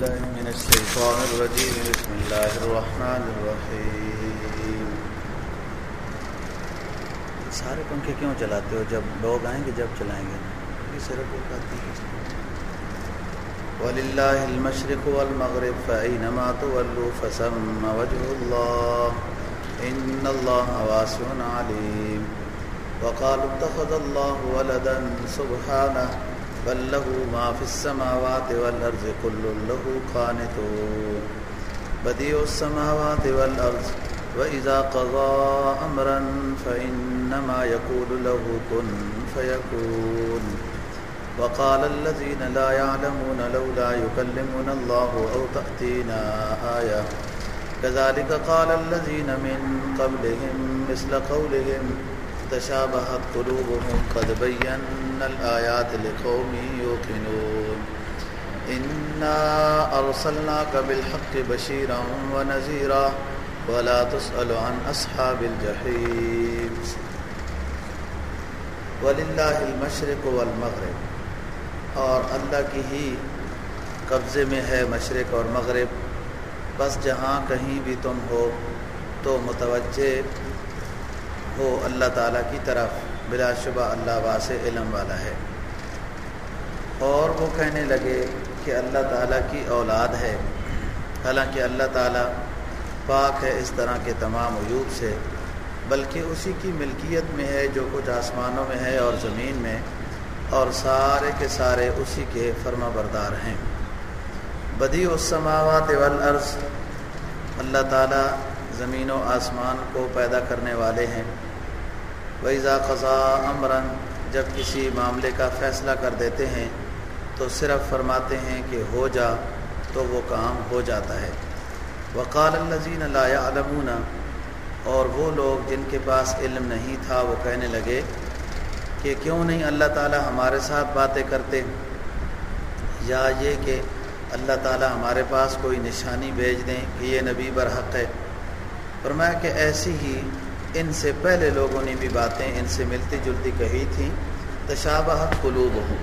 بالله من الشيطان الرجيم. بسم الله الرحمن الرحيم. سارے پنکھے کیوں چلاتے ہو؟ جب لوگ آئیں گے جب چلائیں گے۔ یہ صرف ایک آتی ہے وللہ المشرق والمغرب فأينما تولوا فثم وجه الله ان الله واسع عليم. وقالوا اتخذ الله ولدا سبحانه بل له ما في السماوات والأرض كل له قانتون۔ بديع السماوات والأرض وإذا قضى أمرا فإنما يقول له كن فيكون وقال الذين لا يعلمون لولا يكلمون الله أو تأتينا آية كذلك قال الذين من قبلهم مثل قولهم تشابهت قلوبهم قد بينا الآيات لقوم يوقنون. إنا أرسلناك بالحق بشيرا ونذيرا ولا تسأل عن أصحاب الجحيم. وللہ المشرق والمغرب. اور اللہ کی ہی قبضے میں ہے مشرق اور مغرب. بس جہاں کہیں بھی تم ہو تو متوجہ ہو اللہ تعالیٰ کی طرف بلا شبہ اللہ واسع علم والا ہے۔ اور وہ کہنے لگے کہ اللہ تعالیٰ کی اولاد ہے۔ حالانکہ اللہ تعالیٰ پاک ہے اس طرح کے تمام عیوب سے، بلکہ اسی کی ملکیت میں ہے جو کچھ آسمانوں میں ہے اور زمین میں، اور سارے کے سارے اسی کے فرما بردار ہیں۔ بدی السماوات والارض، اللہ تعالیٰ زمین و آسمان کو پیدا کرنے والے ہیں۔ ویزا خزا امراً جب کسی معاملے کا فیصلہ کر دیتے ہیں، تو صرف فرماتے ہیں کہ ہو جا، تو وہ کام ہو جاتا ہے۔ وقال الزین اللہ علمون اور وہ لوگ جن کے پاس علم نہیں تھا، وہ کہنے لگے کہ کیوں نہیں اللہ تعالی ہمارے ساتھ باتیں کرتے؟ یا یہ کہ اللہ تعالی ہمارے پاس کوئی نشانی بھیج دیں کہ یہ نبی برحق ہے۔ فرمایا کہ ایسی ہی ان سے پہلے لوگوں نے بھی باتیں ان سے ملتی جلتی کہی تھیں، تشابہت قلوب ہوں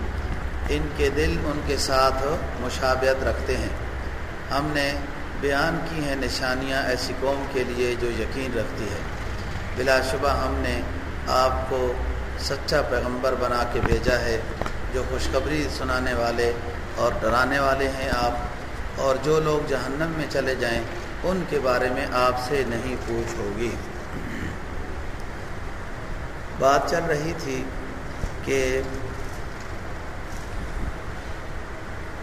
ان کے دل ان کے ساتھ مشابہت رکھتے ہیں۔ ہم نے بیان کی ہیں نشانیاں ایسی قوم کے لیے جو یقین رکھتی ہے۔ بلا شبہ ہم نے آپ کو سچا پیغمبر بنا کے بھیجا ہے، جو خوشخبری سنانے والے اور ڈرانے والے ہیں آپ، اور جو لوگ جہنم میں چلے جائیں ان کے بارے میں آپ سے نہیں پوچھ ہوگی۔ بات چل رہی تھی کہ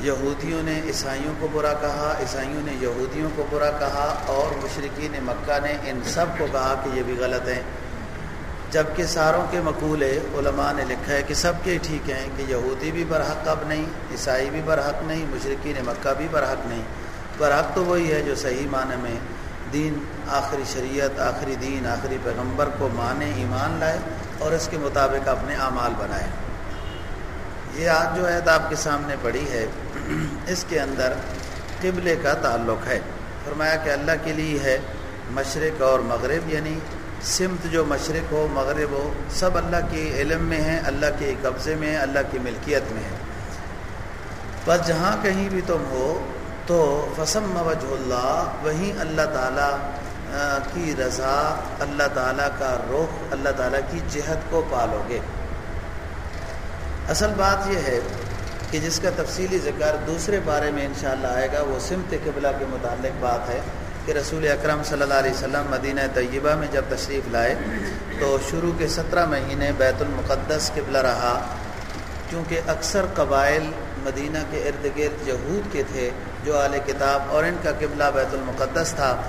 یہودیوں نے عیسائیوں کو برا کہا، عیسائیوں نے یہودیوں کو برا کہا اور مشرقین مکہ نے ان سب کو کہا کہ یہ بھی غلط ہیں۔ جبکہ ساروں کے مقولے علماء نے لکھا ہے کہ سب کے ٹھیک ہیں کہ یہودی بھی برحق اب نہیں، عیسائی بھی برحق نہیں مشرقین مکہ بھی برحق نہیں۔ برحق تو وہی ہے جو صحیح معنی میں دین آخری شریعت، آخری دین، آخری پیغمبر کو مانے ایمان لائے اور اس کے مطابق اپنے اعمال بنائے۔ یہ آج جو عید آپ کے سامنے پڑی ہے، اس کے اندر قبلے کا تعلق ہے۔ فرمایا کہ اللہ کے لیے ہے مشرق اور مغرب یعنی سمت جو مشرق ہو، مغرب ہو، سب اللہ کے علم میں ہیں، اللہ کے قبضے میں ہیں، اللہ کی ملکیت میں ہیں۔ بس جہاں کہیں بھی تم ہو تو فسم وجہ اللہ وہیں اللہ تعالیٰ کی رضا، اللہ تعالیٰ کا رخ، اللہ تعالیٰ کی جہت کو پالو گے۔ اصل بات یہ ہے کہ جس کا تفصیلی ذکر دوسرے بارے میں انشاءاللہ آئے گا، وہ سمت قبلہ کے متعلق بات ہے کہ رسول اکرم صلی اللہ علیہ وسلم مدینہ طیبہ میں جب تشریف لائے، تو شروع کے سترہ مہینے بیت المقدس قبلہ رہا۔ کیونکہ اکثر قبائل مدینہ کے ارد گرد یہود کے تھے جو اعلی کتاب اور ان کا قبلہ بیت المقدس تھا۔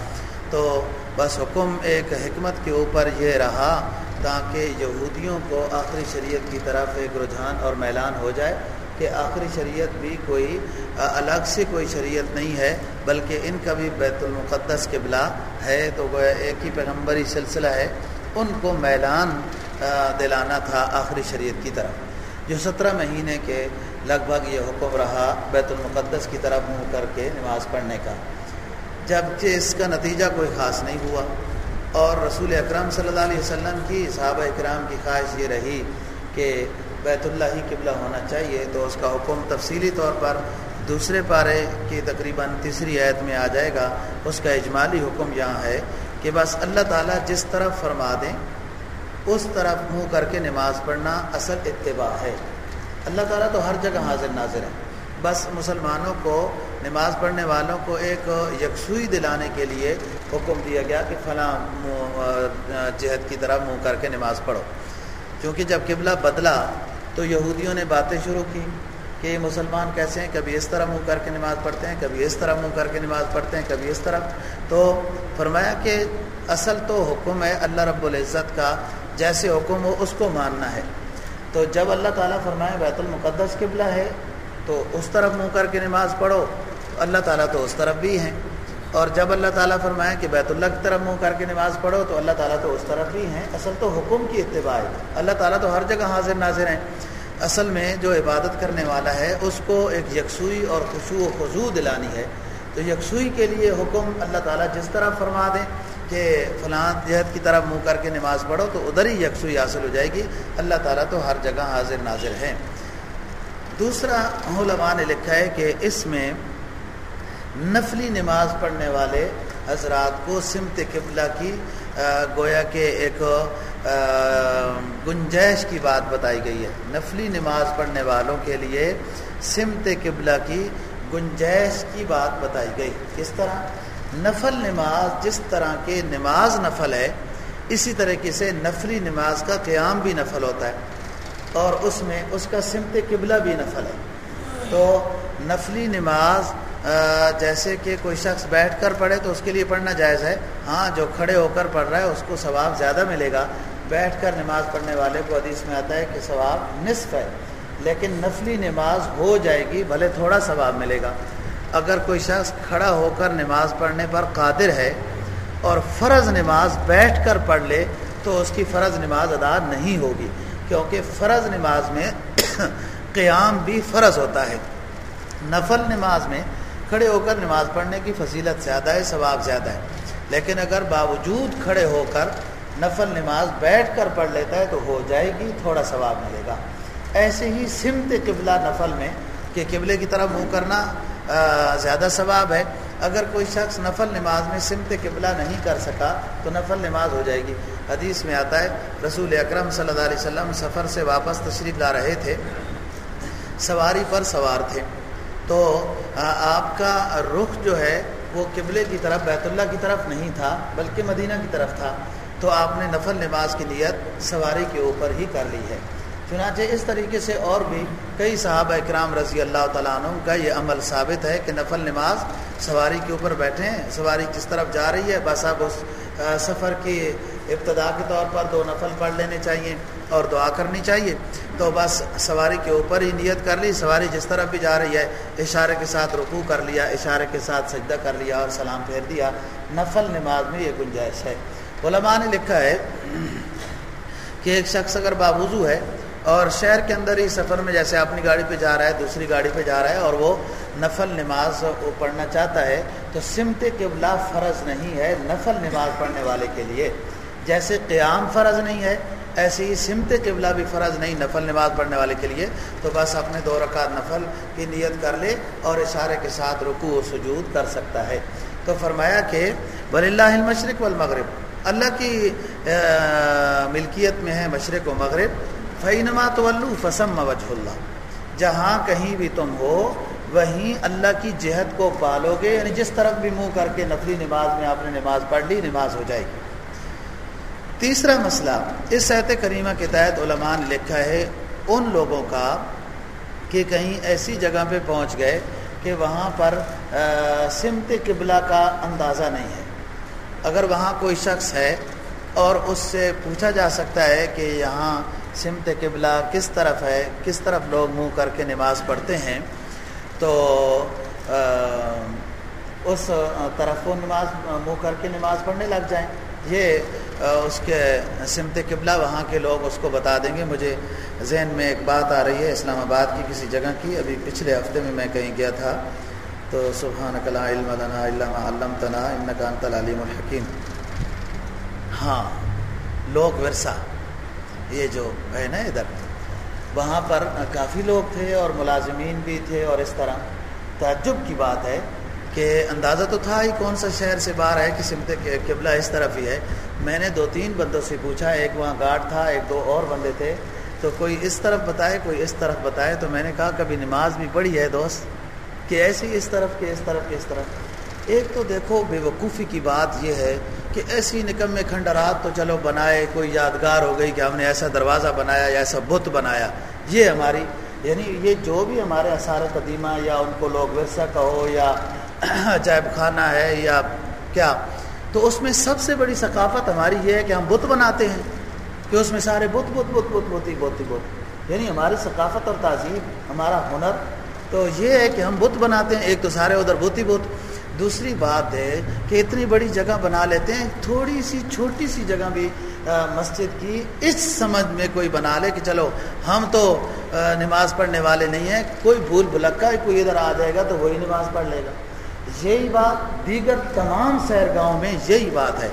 تو بس حکم ایک حکمت کے اوپر یہ رہا تاکہ یہودیوں کو آخری شریعت کی طرف ایک رجحان اور میلان ہو جائے کہ آخری شریعت بھی کوئی، الگ سے کوئی شریعت نہیں ہے، بلکہ ان کا بھی بیت المقدس قبلہ ہے۔ تو وہ ایک ہی پیغمبری سلسلہ ہے۔ ان کو میلان دلانا تھا آخری شریعت کی طرف۔ جو سترہ مہینے کے لگ بھگ یہ حکم رہا بیت المقدس کی طرف منہ کر کے نماز پڑھنے کا۔ جبکہ اس کا نتیجہ کوئی خاص نہیں ہوا۔ اور رسول اکرم صلی اللہ علیہ وسلم کی، صحابہ اکرام کی خواہش یہ رہی کہ بیت اللہ ہی قبلہ ہونا چاہیے۔ تو اس کا حکم تفصیلی طور پر دوسرے پارے کی تقریباً تیسری عید میں آ جائے گا۔ اس کا اجمالی حکم یہاں ہے کہ بس اللہ تعالیٰ جس طرف فرما دیں، اس طرف منہ کر کے نماز پڑھنا اصل اتباع ہے۔ اللہ تعالیٰ تو ہر جگہ حاضر ناظر ہے۔ بس مسلمانوں کو، نماز پڑھنے والوں کو ایک یکسوئی دلانے کے لیے حکم دیا گیا کہ فلاں جہد کی طرح منہ کر کے نماز پڑھو۔ کیونکہ جب قبلہ بدلا تو یہودیوں نے باتیں شروع کی کہ یہ مسلمان کیسے ہیں، کبھی اس طرح منہ کر کے نماز پڑھتے ہیں، کبھی اس طرح منہ کر کے نماز پڑھتے ہیں، کبھی اس طرح۔ تو فرمایا کہ اصل تو حکم ہے اللہ رب العزت کا، جیسے حکم ہو اس کو ماننا ہے۔ تو جب اللہ تعالیٰ فرمایا بیت المقدس قبلہ ہے، تو اس طرف منہ کر کے نماز پڑھو، اللہ تعالیٰ تو اس طرف بھی ہیں۔ اور جب اللہ تعالیٰ فرمائے کہ بیت اللہ کی طرف منہ کر کے نماز پڑھو، تو اللہ تعالیٰ تو اس طرف بھی ہیں۔ اصل تو حکم کی اتباع ہے۔ اللہ تعالیٰ تو ہر جگہ حاضر ناظر ہیں۔ اصل میں جو عبادت کرنے والا ہے، اس کو ایک یکسوئی اور خوشو و خضو دلانی ہے۔ تو یکسوئی کے لیے حکم اللہ تعالیٰ جس طرح فرما دیں کہ فلاں جہد کی طرف منہ کر کے نماز پڑھو تو ادھر ہی یکسوئی حاصل ہو جائے گی۔ اللہ تعالیٰ تو ہر جگہ حاضر ناظر ہیں۔ دوسرا علماء نے لکھا ہے کہ اس میں نفلی نماز پڑھنے والے حضرات کو سمت قبلہ کی گویا کہ ایک گنجائش کی بات بتائی گئی ہے۔ نفلی نماز پڑھنے والوں کے لیے سمت قبلہ کی گنجائش کی بات بتائی گئی۔ کس طرح؟ نفل نماز جس طرح کے نماز نفل ہے، اسی طریقے سے نفلی نماز کا قیام بھی نفل ہوتا ہے۔ اور اس میں اس کا سمت قبلہ بھی نفل ہے۔ تو نفلی نماز جیسے کہ کوئی شخص بیٹھ کر پڑھے تو اس کے لیے پڑھنا جائز ہے۔ ہاں جو کھڑے ہو کر پڑھ رہا ہے، اس کو ثواب زیادہ ملے گا۔ بیٹھ کر نماز پڑھنے والے کو حدیث میں آتا ہے کہ ثواب نصف ہے۔ لیکن نفلی نماز ہو جائے گی، بھلے تھوڑا ثواب ملے گا۔ اگر کوئی شخص کھڑا ہو کر نماز پڑھنے پر قادر ہے اور فرض نماز بیٹھ کر پڑھ لے، تو اس کی فرض نماز ادا نہیں ہوگی، کیونکہ فرض نماز میں قیام بھی فرض ہوتا ہے۔ نفل نماز میں کھڑے ہو کر نماز پڑھنے کی فضیلت زیادہ ہے، ثواب زیادہ ہے۔ لیکن اگر باوجود کھڑے ہو کر نفل نماز بیٹھ کر پڑھ لیتا ہے، تو ہو جائے گی، تھوڑا ثواب ملے گا۔ ایسے ہی سمت قبلہ نفل میں، کہ قبلے کی طرف منہ کرنا زیادہ ثواب ہے۔ اگر کوئی شخص نفل نماز میں سمت قبلہ نہیں کر سکا، تو نفل نماز ہو جائے گی۔ حدیث میں آتا ہے، رسول اکرم صلی اللہ علیہ وسلم سفر سے واپس تشریف لا رہے تھے۔ سواری پر سوار تھے۔ تو آپ کا رخ جو ہے، وہ قبلے کی طرف، بیت اللہ کی طرف نہیں تھا، بلکہ مدینہ کی طرف تھا۔ تو آپ نے نفل نماز کی نیت سواری کے اوپر ہی کر لی ہے۔ چنانچہ اس طریقے سے اور بھی کئی صحابہ اکرام رضی اللہ تعالیٰ عنہ کا یہ عمل ثابت ہے کہ نفل نماز سواری کے اوپر بیٹھے ہیں۔ سواری جس طرف جا رہی ہے بس اب اس سفر کی ابتدا کے طور پر دو نفل پڑھ لینے چاہیے اور دعا کرنی چاہیے۔ تو بس سواری کے اوپر ہی نیت کر لی۔ سواری جس طرف بھی جا رہی ہے، اشارے کے ساتھ رکوع کر لیا، اشارے کے ساتھ سجدہ کر لیا اور سلام پھیر دیا۔ نفل نماز میں یہ گنجائش ہے۔ علماء نے لکھا ہے کہ ایک شخص اگر بابوزو ہے اور شہر کے اندر ہی سفر میں جیسے اپنی گاڑی پہ جا رہا ہے، دوسری گاڑی پہ جا رہا ہے اور وہ نفل نماز پڑھنا چاہتا ہے، تو سمت قبلہ فرض نہیں ہے نفل نماز پڑھنے والے کے لیے۔ جیسے قیام فرض نہیں ہے، ایسے ہی سمت قبلہ بھی فرض نہیں نفل نماز پڑھنے والے کے لیے۔ تو بس اپنے دو رکعت نفل کی نیت کر لے اور اشارے کے ساتھ رکوع و سجود کر سکتا ہے۔ تو فرمایا کہ ولی اللہ المشرق والمغرب۔ اللہ کی ملکیت میں ہے مشرق و مغرب۔ فینما تو فسم وجہ اللہ جہاں کہیں بھی تم ہو، وہیں اللہ کی جہت کو پالو گے یعنی جس طرف بھی منہ کر کے نفلی نماز میں آپ نے نماز پڑھ لی، نماز ہو جائے گی۔ تیسرا مسئلہ، اس صحت کریمہ کے تحت علماء نے لکھا ہے، ان لوگوں کا کہ کہیں ایسی جگہ پہ پہنچ گئے کہ وہاں پر سمت قبلہ کا اندازہ نہیں ہے۔ اگر وہاں کوئی شخص ہے اور اس سے پوچھا جا سکتا ہے کہ یہاں سمت قبلہ کس طرف ہے، کس طرف لوگ منہ کر کے نماز پڑھتے ہیں، تو اس طرف وہ نماز، منہ کر کے نماز پڑھنے لگ جائیں۔ یہ اس کے سمت قبلہ، وہاں کے لوگ اس کو بتا دیں گے۔ مجھے ذہن میں ایک بات آ رہی ہے، اسلام آباد کی کسی جگہ کی۔ ابھی پچھلے ہفتے میں میں کہیں گیا تھا، تو سبحان کلا علم لنا علم علم تنا انت العلیم الحکیم۔ ہاں لوگ ورثہ۔ یہ جو ہے نا ادھر، وہاں پر کافی لوگ تھے اور ملازمین بھی تھے اور اس طرح۔ تعجب کی بات ہے کہ اندازہ تو تھا ہی کون سا شہر سے باہر ہے کہ سمت قبلہ اس طرف ہی ہے۔ میں نے دو تین بندوں سے پوچھا، ایک وہاں گارڈ تھا، ایک دو اور بندے تھے۔ تو کوئی اس طرف بتائے، کوئی اس طرف بتائے۔ تو میں نے کہا، کبھی نماز بھی پڑھی ہے دوست؟ کہ ایسی اس طرف، کہ اس طرف، کہ اس طرف۔ ایک تو دیکھو، بے وقوفی کی بات یہ ہے کہ ایسی نکم میں کھنڈرات تو چلو بنائے، کوئی یادگار ہو گئی کہ ہم نے ایسا دروازہ بنایا یا ایسا بت بنایا۔ یہ ہماری یعنی یہ جو بھی ہمارے اثار قدیمہ یا ان کو لوگ ورثہ کہو یا عجائب خانہ ہے یا کیا، تو اس میں سب سے بڑی ثقافت ہماری یہ ہے کہ ہم بت بناتے ہیں، کہ اس میں سارے بت بت بت بت بت ہی بت ہی بت۔ یعنی ہماری ثقافت اور تہذیب، ہمارا ہنر تو یہ ہے کہ ہم بت بناتے ہیں، ایک تو سارے ادھر بت ہی بت۔ دوسری بات ہے کہ اتنی بڑی جگہ بنا لیتے ہیں، تھوڑی سی، چھوٹی سی جگہ بھی مسجد کی اس سمجھ میں کوئی بنا لے کہ چلو، ہم تو نماز پڑھنے والے نہیں ہیں، کوئی بھول بھلکا کوئی ادھر آ جائے گا تو وہی نماز پڑھ لے گا۔ یہی بات دیگر تمام سیر گاؤں میں یہی بات ہے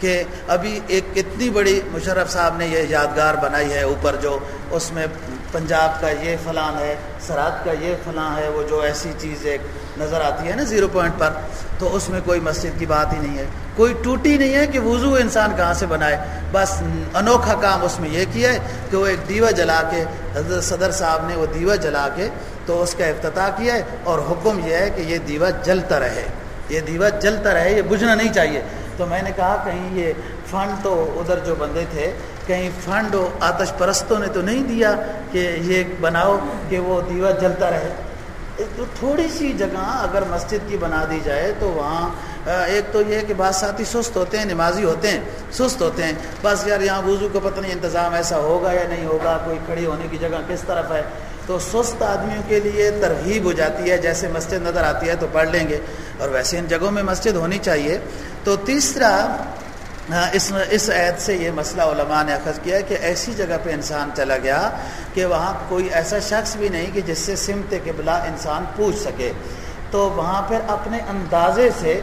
کہ ابھی ایک اتنی بڑی مشرف صاحب نے یہ یادگار بنائی ہے اوپر جو اس میں پنجاب کا یہ فلان ہے، سرحد کا یہ فلاں ہے، وہ جو ایسی چیز ایک نظر آتی ہے نا زیرو پوائنٹ پر، تو اس میں کوئی مسجد کی بات ہی نہیں ہے۔ کوئی ٹوٹی نہیں ہے کہ وضو انسان کہاں سے بنائے۔ بس انوکھا کام اس میں یہ کیا ہے کہ وہ ایک دیوا جلا کے، حضرت صدر صاحب نے وہ دیوا جلا کے تو اس کا افتتاح کیا ہے اور حکم یہ ہے کہ یہ دیوا جلتا رہے۔ یہ دیوا جلتا رہے، یہ بجھنا نہیں چاہیے۔ تو میں نے کہا کہیں یہ فنڈ تو ادھر جو بندے تھے کہیں فنڈ آتش پرستوں نے تو نہیں دیا کہ یہ بناؤ کہ وہ دیوا جلتا رہے۔ تو تھوڑی سی جگہ اگر مسجد کی بنا دی جائے تو وہاں، ایک تو یہ کہ بعض ساتھی سست ہوتے ہیں، نمازی ہوتے ہیں، سست ہوتے ہیں۔ بس یار یہاں وضو کو پتہ نہیں انتظام ایسا ہوگا یا نہیں ہوگا، کوئی کھڑی ہونے کی جگہ کس طرف ہے۔ تو سست آدمیوں کے لیے ترغیب ہو جاتی ہے، جیسے مسجد نظر آتی ہے تو پڑھ لیں گے۔ اور ویسے ان جگہوں میں مسجد ہونی چاہیے۔ تو تیسرا ہاں، اس اس عید سے یہ مسئلہ علماء نے اخذ کیا کہ ایسی جگہ پہ انسان چلا گیا کہ وہاں کوئی ایسا شخص بھی نہیں کہ جس سے سمت قبلہ انسان پوچھ سکے۔ تو وہاں پھر اپنے اندازے سے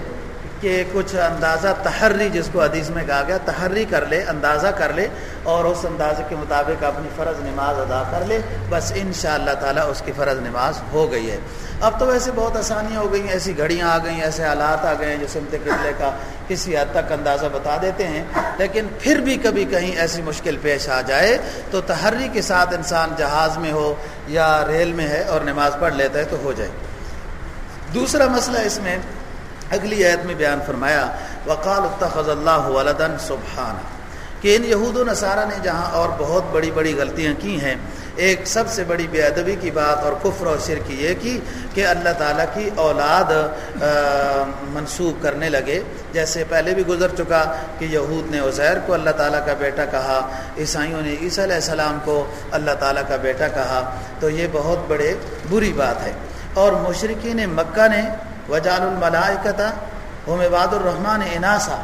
کہ کچھ اندازہ تحری جس کو حدیث میں کہا گیا، تحری کر لے، اندازہ کر لے اور اس اندازے کے مطابق اپنی فرض نماز ادا کر لے۔ بس ان شاء اللہ تعالیٰ اس کی فرض نماز ہو گئی ہے۔ اب تو ویسے بہت آسانیاں ہو گئی، ایسی گھڑیاں آ گئیں، ایسے حالات آ گئے ہیں جو سمت قبلے کا کسی حد تک اندازہ بتا دیتے ہیں۔ لیکن پھر بھی کبھی کہیں ایسی مشکل پیش آ جائے تو تحری کے ساتھ انسان جہاز میں ہو یا ریل میں ہے اور نماز پڑھ لیتا ہے تو ہو جائے۔ دوسرا مسئلہ اس میں اگلی عید میں بیان فرمایا، وقال اتخذ اللہ ولدن سبحانہ کہ ان یہود و نصارہ نے جہاں اور بہت بڑی بڑی غلطیاں کی ہیں، ایک سب سے بڑی بے ادبی کی بات اور کفر و شرک یہ کی کہ اللہ تعالیٰ کی اولاد منسوخ کرنے لگے۔ جیسے پہلے بھی گزر چکا کہ یہود نے عزیر کو اللہ تعالیٰ کا بیٹا کہا، عیسائیوں نے عیسیٰ علیہ السلام کو اللہ تعالیٰ کا بیٹا کہا۔ تو یہ بہت بڑے بری بات ہے۔ اور مشرقین مکہ نے وجال الملائکتا ومباد الرحمٰن اناسا،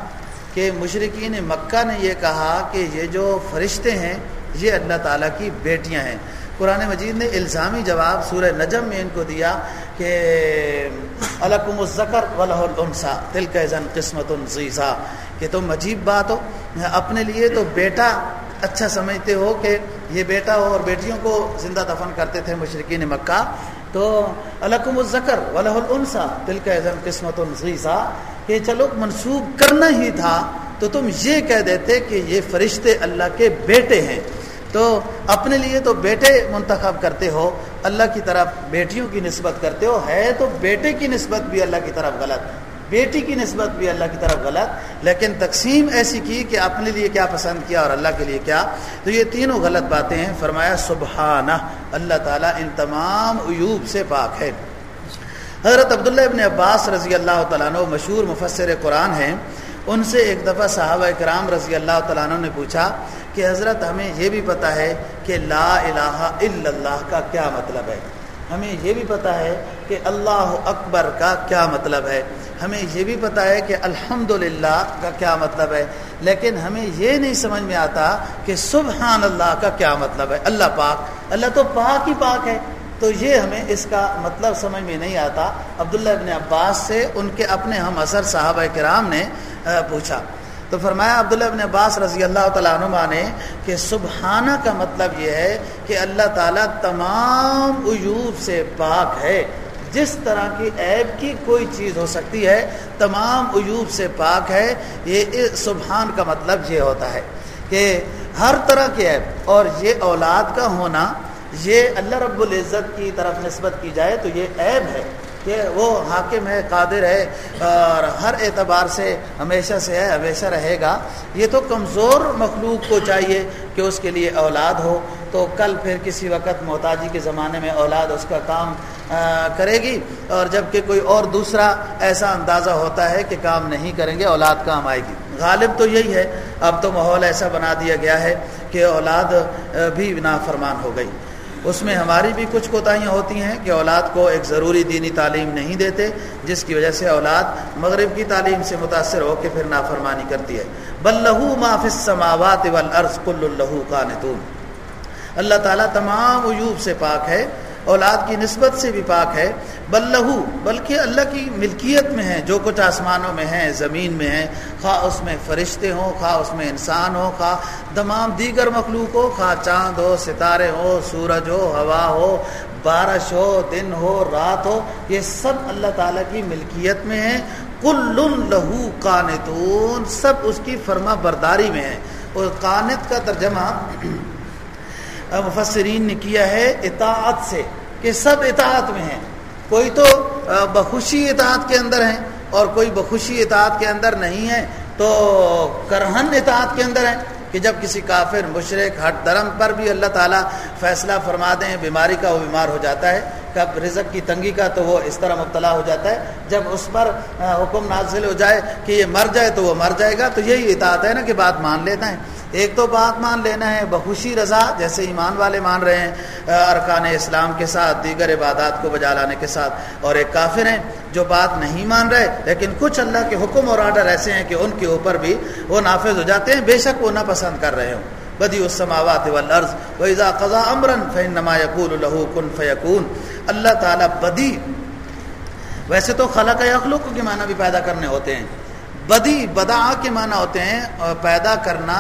کہ مشرقین مکہ نے یہ کہا کہ یہ جو فرشتے ہیں، یہ اللہ تعالیٰ کی بیٹیاں ہیں۔ قرآن مجید نے الزامی جواب سورہ نجم میں ان کو دیا کہ الکم الزکر ولہ النسا دل کا زن قسمت الزیزا کہ تم عجیب بات ہو، اپنے لیے تو بیٹا اچھا سمجھتے ہو کہ یہ بیٹا ہو اور بیٹیوں کو زندہ دفن کرتے تھے مشرقین مکہ۔ تو الکم الزکر ولہ النسا دل کا زن قسمت الزیزا کہ چلو منسوخ کرنا ہی تھا، تو تم یہ کہہ دیتے کہ یہ فرشتے اللہ کے بیٹے ہیں۔ تو اپنے لیے تو بیٹے منتخب کرتے ہو، اللہ کی طرف بیٹیوں کی نسبت کرتے ہو، ہے تو بیٹے کی نسبت بھی اللہ کی طرف غلط۔ بیٹی کی نسبت بھی اللہ کی طرف غلط۔ لیکن تقسیم ایسی کی کہ اپنے لیے کیا پسند کیا اور اللہ کے لیے کیا۔ تو یہ تینوں غلط باتیں ہیں۔ فرمایا، سبحانہ۔ اللہ تعالیٰ ان تمام عیوب سے پاک ہے۔ حضرت عبداللہ ابن عباس رضی اللہ تعالیٰ عنہ مشہور مفسر قرآن ہیں۔ ان سے ایک دفعہ صحابہ کرام رضی اللہ تعالیٰ عنہ نے پوچھا کہ حضرت ہمیں یہ بھی پتہ ہے کہ لا الہ الا اللہ کا کیا مطلب ہے۔ ہمیں یہ بھی پتہ ہے کہ اللہ اکبر کا کیا مطلب ہے۔ ہمیں یہ بھی پتہ ہے کہ الحمد کا کیا مطلب ہے، لیکن ہمیں یہ نہیں سمجھ میں آتا کہ سبحان اللہ کا کیا مطلب ہے۔ اللہ پاک، اللہ تو پاک ہی پاک ہے۔ تو یہ ہمیں اس کا مطلب سمجھ میں نہیں آتا۔ عبداللہ ابن عباس سے ان کے اپنے ہم اثر صحابہ کرام نے پوچھا۔ تو فرمایا، عبداللہ ابن عباس رضی اللہ تعالیٰ عنہ نے کہ سبحانہ کا مطلب یہ ہے کہ اللہ تعالیٰ تمام عیوب سے پاک ہے۔ جس طرح کی عیب کی کوئی چیز ہو سکتی ہے، تمام عیوب سے پاک ہے۔ یہ سبحان کا مطلب یہ ہوتا ہے کہ ہر طرح کے عیب، اور یہ اولاد کا ہونا، یہ اللہ رب العزت کی طرف نسبت کی جائے تو یہ عیب ہے کہ وہ حاکم ہے، قادر ہے، اور ہر اعتبار سے ہمیشہ سے ہے، ہمیشہ رہے گا۔ یہ تو کمزور مخلوق کو چاہیے کہ اس کے لیے اولاد ہو۔ تو کل پھر کسی وقت محتاجی کے زمانے میں اولاد، اس کا کام کرے گی اور جبکہ کوئی اور دوسرا ایسا اندازہ ہوتا ہے کہ کام نہیں کریں گے، اولاد کام آئے گی۔ غالب تو یہی ہے، اب تو ماحول ایسا بنا دیا گیا ہے کہ اولاد بھی نافرمان ہو گئی۔ اس میں ہماری بھی کچھ کوتاہیاں ہوتی ہیں کہ اولاد کو ایک ضروری دینی تعلیم نہیں دیتے، جس کی وجہ سے اولاد مغرب کی تعلیم سے متاثر ہو کے پھر نافرمانی کرتی ہے۔ بل لہو معاف سماوات والارض کل الہو قانتون۔ اللہ تعالیٰ تمام عیوب سے پاک ہے۔ اولاد کی نسبت سے بھی پاک ہے۔ بلہو بلکہ اللہ کی ملکیت میں ہے، جو کچھ آسمانوں میں ہیں، زمین میں ہیں۔ خواہ اس میں فرشتے ہوں، خواہ اس میں انسان ہو خواہ تمام دیگر مخلوق ہو خواہ چاند ہو، ستارے ہو، سورج ہو، ہوا ہو، بارش ہو، دن ہو، رات ہو، یہ سب اللہ تعالیٰ کی ملکیت میں ہیں۔ کل لہو کانتون سب اس کی فرما برداری میں ہے اور کانت کا ترجمہ مفسرین نے کیا ہے اطاعت سے کہ سب اطاعت میں ہیں۔ کوئی تو بخوشی اطاعت کے اندر ہیں اور کوئی بخوشی اطاعت کے اندر نہیں ہے تو کرہن اطاعت کے اندر ہیں کہ جب کسی کافر، مشرق ہٹ درم پر بھی اللہ تعالیٰ فیصلہ فرما دیں، بیماری کا وہ بیمار ہو جاتا ہے، کب رزق کی تنگی کا تو وہ اس طرح مبتلا ہو جاتا ہے۔ جب اس پر حکم نازل ہو جائے کہ یہ مر جائے تو وہ مر جائے گا، تو یہی اطاعت ہے نا کہ بات مان لینا ہے۔ ایک تو بات مان لینا ہے، بخوشی رضا، جیسے ایمان والے مان رہے ہیں ارکان اسلام کے ساتھ، دیگر عبادات کو بجا لانے کے ساتھ، اور ایک کافر ہیں جو بات نہیں مان رہے، لیکن کچھ اللہ کے حکم اور آرڈر ایسے ہیں کہ ان کے اوپر بھی وہ نافذ ہو جاتے ہیں، بے شک وہ نہ پسند کر رہے ہوں۔ بدی السماوات والارض واذا قضا امرا فانما يقول له كن فيكون۔ اللہ تعالی بدی ویسے تو خلق یخلق کے معنی بھی پیدا کرنے ہوتے ہیں۔ بدی بدا کے معنی ہوتے ہیں پیدا کرنا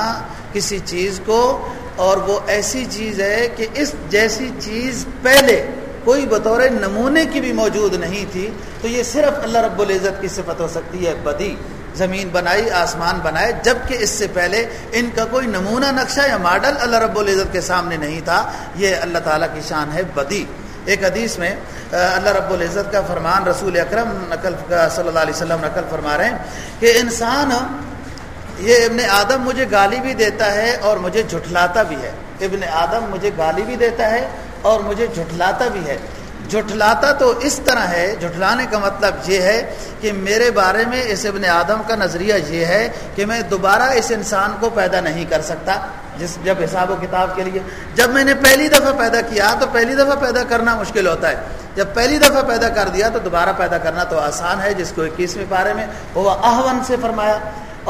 کسی چیز کو اور وہ ایسی چیز ہے کہ اس جیسی چیز پہلے کوئی بطور نمونے کی بھی موجود نہیں تھی، تو یہ صرف اللہ رب العزت کی صفت ہو سکتی ہے، بدی، زمین بنائی، آسمان بنائے جبکہ اس سے پہلے ان کا کوئی نمونہ، نقشہ یا ماڈل اللہ رب العزت کے سامنے نہیں تھا۔ یہ اللہ تعالیٰ کی شان ہے بدی۔ ایک حدیث میں اللہ رب العزت کا فرمان رسول اکرم نقل، صلی اللہ علیہ وسلم نقل فرما رہے ہیں کہ انسان یہ ابن آدم مجھے گالی بھی دیتا ہے اور مجھے جھٹلاتا بھی ہے۔ ابن آدم مجھے گالی بھی دیتا ہے اور مجھے جھٹلاتا بھی ہے۔ جھٹلاتا تو اس طرح ہے، جھٹلانے کا مطلب یہ ہے کہ میرے بارے میں اس ابن آدم کا نظریہ یہ ہے کہ میں دوبارہ اس انسان کو پیدا نہیں کر سکتا۔ جس، جب حساب و کتاب کے لیے، جب میں نے پہلی دفعہ پیدا کیا تو پہلی دفعہ پیدا کرنا مشکل ہوتا ہے۔ جب پہلی دفعہ پیدا کر دیا تو دوبارہ پیدا کرنا تو آسان ہے۔ جس کو اکیسویں پارے میں، وہ احون سے فرمایا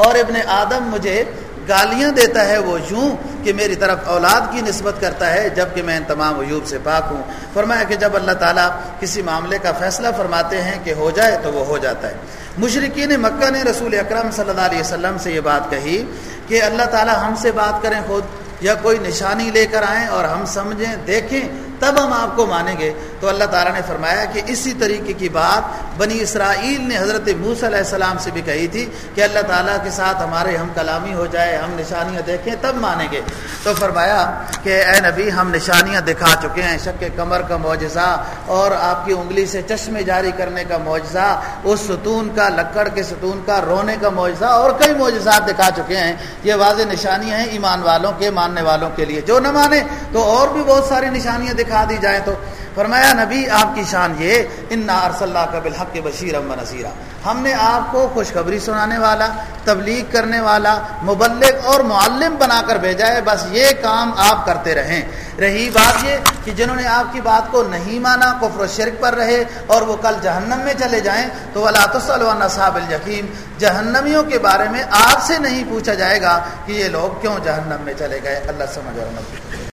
اور ابن آدم مجھے گالیاں دیتا ہے وہ یوں کہ میری طرف اولاد کی نسبت کرتا ہے جبکہ میں ان تمام عیوب سے پاک ہوں۔ فرمایا کہ جب اللہ تعالیٰ کسی معاملے کا فیصلہ فرماتے ہیں کہ ہو جائے تو وہ ہو جاتا ہے۔ مشرقین مکہ نے رسول اکرم صلی اللہ علیہ وسلم سے یہ بات کہی کہ اللہ تعالیٰ ہم سے بات کریں خود یا کوئی نشانی لے کر آئیں اور ہم سمجھیں، دیکھیں تب ہم آپ کو مانیں گے۔ تو اللہ تعالیٰ نے فرمایا کہ اسی طریقے کی بات بنی اسرائیل نے حضرت موس علیہ السلام سے بھی کہی تھی کہ اللہ تعالیٰ کے ساتھ ہمارے ہم کلامی ہو جائے ہم نشانیاں دیکھیں، تب مانیں گے۔ تو فرمایا کہ اے نبی، ہم نشانیاں دکھا چکے ہیں، شک کمر کا معجزہ اور آپ کی انگلی سے چشمے جاری کرنے کا معجزہ، اس ستون کا لکڑ کے ستون کا رونے کا معجزہ اور کئی معجزات دکھا چکے ہیں۔ یہ واضح نشانیاں ہیں ایمان والوں کے، ماننے والوں کے لیے۔ جو نہ مانے تو اور بھی بہت ساری نشانیاں دکھا دکھا دی جائیں تو فرمایا نبی، آپ کی شان یہ ان ارس اللہ کا بالحق بشیر ام نصیرہ ہم نے آپ کو خوشخبری سنانے والا، تبلیغ کرنے والا، مبلغ اور معلم بنا کر بھیجا ہے، بس یہ کام آپ کرتے رہیں۔ رہی بات یہ کہ جنہوں نے آپ کی بات کو نہیں مانا، کفر و شرک پر رہے اور وہ کل جہنم میں چلے جائیں، تو اللہ صاحب الجکیم جہنمیوں کے بارے میں آپ سے نہیں پوچھا جائے گا کہ یہ لوگ کیوں جہنم میں چلے گئے۔ اللہ سمجھ اور